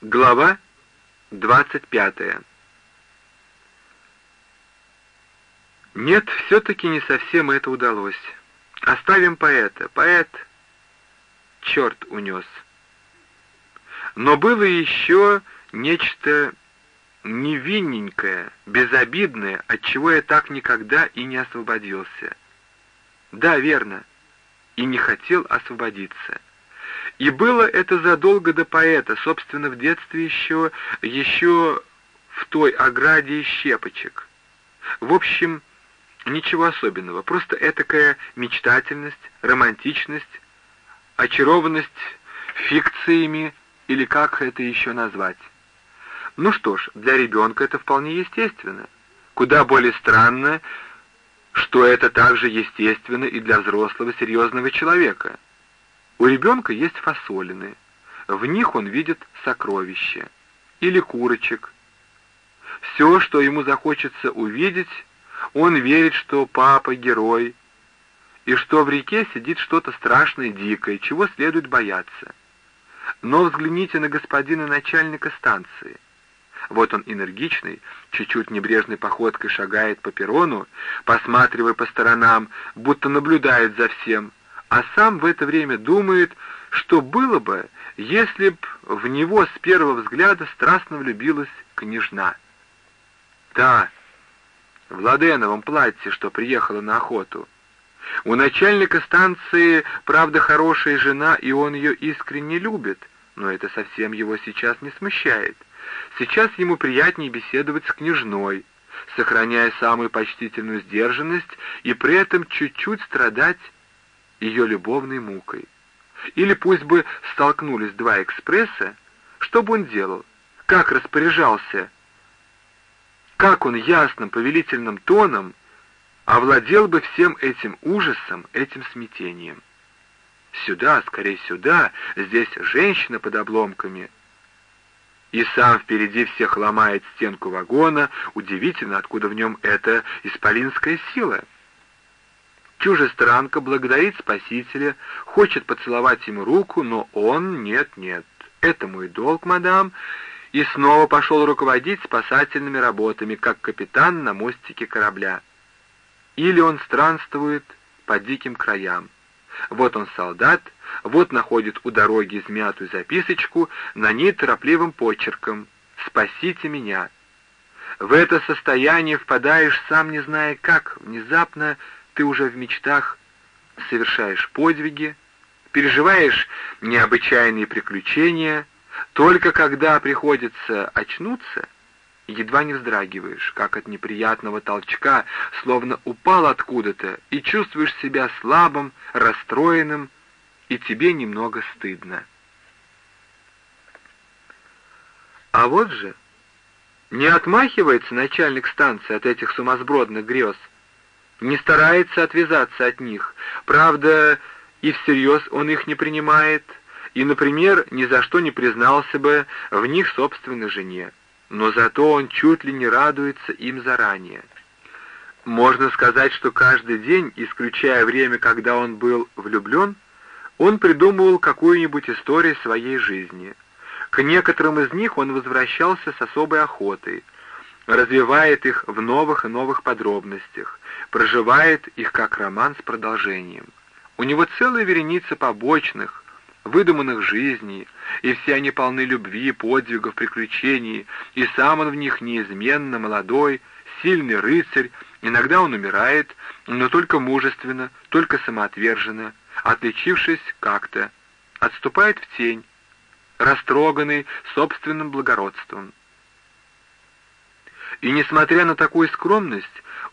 Глава 25 Нет, все-таки не совсем это удалось. Оставим поэта. Поэт черт унес. Но было еще нечто невинненькое, безобидное, от чего я так никогда и не освободился. Да, верно, и не хотел освободиться. И было это задолго до поэта, собственно, в детстве еще, еще в той ограде из щепочек. В общем, ничего особенного, просто этакая мечтательность, романтичность, очарованность фикциями, или как это еще назвать. Ну что ж, для ребенка это вполне естественно. Куда более странно, что это также естественно и для взрослого серьезного человека. У ребенка есть фасолины. В них он видит сокровища. Или курочек. Все, что ему захочется увидеть, он верит, что папа — герой, и что в реке сидит что-то страшное, дикое, чего следует бояться. Но взгляните на господина начальника станции. Вот он энергичный, чуть-чуть небрежной походкой шагает по перрону, посматривая по сторонам, будто наблюдает за всем, а сам в это время думает, что было бы, если б в него с первого взгляда страстно влюбилась княжна. Да, в ладеновом платье, что приехала на охоту. У начальника станции, правда, хорошая жена, и он ее искренне любит, но это совсем его сейчас не смущает. Сейчас ему приятнее беседовать с княжной, сохраняя самую почтительную сдержанность и при этом чуть-чуть страдать ее любовной мукой. Или пусть бы столкнулись два экспресса, что бы он делал, как распоряжался, как он ясным повелительным тоном овладел бы всем этим ужасом, этим смятением. Сюда, скорее сюда, здесь женщина под обломками. И сам впереди всех ломает стенку вагона, удивительно, откуда в нем эта исполинская сила. Чужестранка благодарит Спасителя, хочет поцеловать ему руку, но он нет-нет. Это мой долг, мадам, и снова пошел руководить спасательными работами, как капитан на мостике корабля. Или он странствует по диким краям. Вот он солдат, вот находит у дороги измятую записочку, на ней торопливым почерком «Спасите меня». В это состояние впадаешь, сам не зная как, внезапно ты уже в мечтах совершаешь подвиги, переживаешь необычайные приключения, только когда приходится очнуться, едва не вздрагиваешь, как от неприятного толчка, словно упал откуда-то, и чувствуешь себя слабым, расстроенным, и тебе немного стыдно. А вот же, не отмахивается начальник станции от этих сумасбродных грез, не старается отвязаться от них, правда, и всерьез он их не принимает, и, например, ни за что не признался бы в них собственной жене, но зато он чуть ли не радуется им заранее. Можно сказать, что каждый день, исключая время, когда он был влюблен, он придумывал какую-нибудь историю своей жизни. К некоторым из них он возвращался с особой охотой, развивает их в новых и новых подробностях, проживает их как роман с продолжением. У него целая вереница побочных, выдуманных жизней, и все они полны любви, подвигов, приключений, и сам он в них неизменно молодой, сильный рыцарь, иногда он умирает, но только мужественно, только самоотверженно, отличившись как-то, отступает в тень, растроганный собственным благородством. И, несмотря на такую скромность,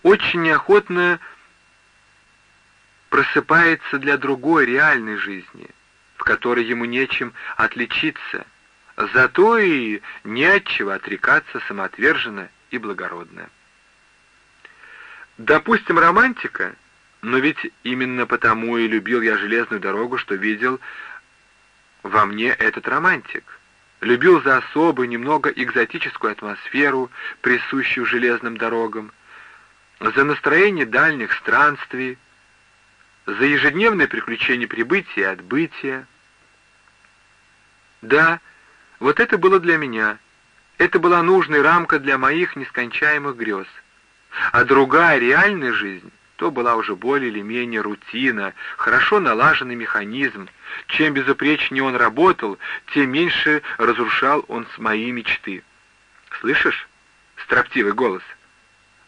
очень неохотно просыпается для другой реальной жизни, в которой ему нечем отличиться, зато и не от чего отрекаться самоотверженно и благородно. Допустим, романтика, но ведь именно потому и любил я железную дорогу, что видел во мне этот романтик. Любил за особую, немного экзотическую атмосферу, присущую железным дорогам, за настроение дальних странствий, за ежедневные приключения прибытия и отбытия. Да, Вот это было для меня. Это была нужная рамка для моих нескончаемых грез. А другая реальная жизнь, то была уже более или менее рутина, хорошо налаженный механизм. Чем безупречнее он работал, тем меньше разрушал он мои мечты. Слышишь? Строптивый голос.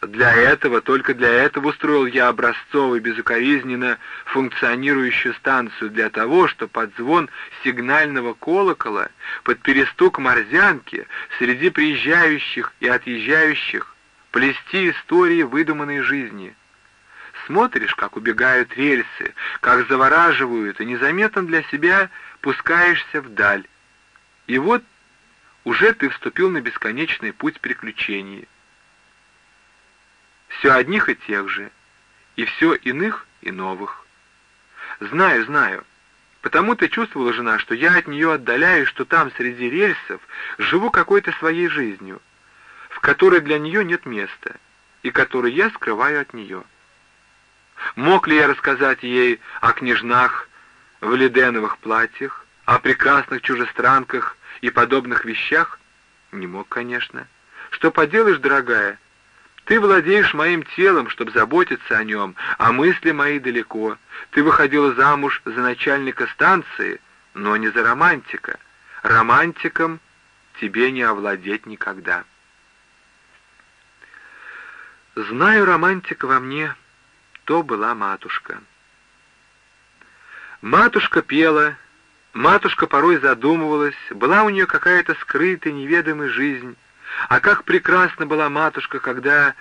Для этого, только для этого устроил я образцовую, безукоризненно функционирующую станцию, для того, чтобы под звон сигнального колокола, под перестук морзянки, среди приезжающих и отъезжающих, плести истории выдуманной жизни. Смотришь, как убегают рельсы, как завораживают, и незаметно для себя пускаешься вдаль. И вот уже ты вступил на бесконечный путь приключений все одних и тех же, и все иных и новых. Знаю, знаю. Потому ты чувствовала, жена, что я от нее отдаляюсь, что там, среди рельсов, живу какой-то своей жизнью, в которой для нее нет места, и которую я скрываю от нее. Мог ли я рассказать ей о княжнах в леденовых платьях, о прекрасных чужестранках и подобных вещах? Не мог, конечно. Что поделаешь, дорогая, ты владеешь моим телом, чтобы заботиться о нем, а мысли мои далеко. Ты выходила замуж за начальника станции, но не за романтика. Романтиком тебе не овладеть никогда. Знаю, романтика во мне, то была матушка. Матушка пела, матушка порой задумывалась, была у нее какая-то скрытая, неведомая жизнь, а как прекрасна была матушка, когда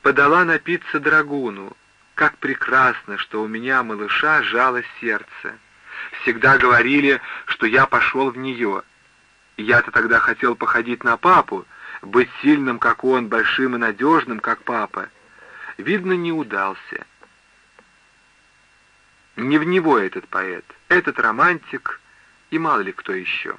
подала напиться драгуну. Как прекрасно, что у меня, малыша, жало сердце. Всегда говорили, что я пошел в нее. Я-то тогда хотел походить на папу, быть сильным, как он, большим и надежным, как папа. Видно, не удался. Не в него этот поэт, этот романтик и мало ли кто еще.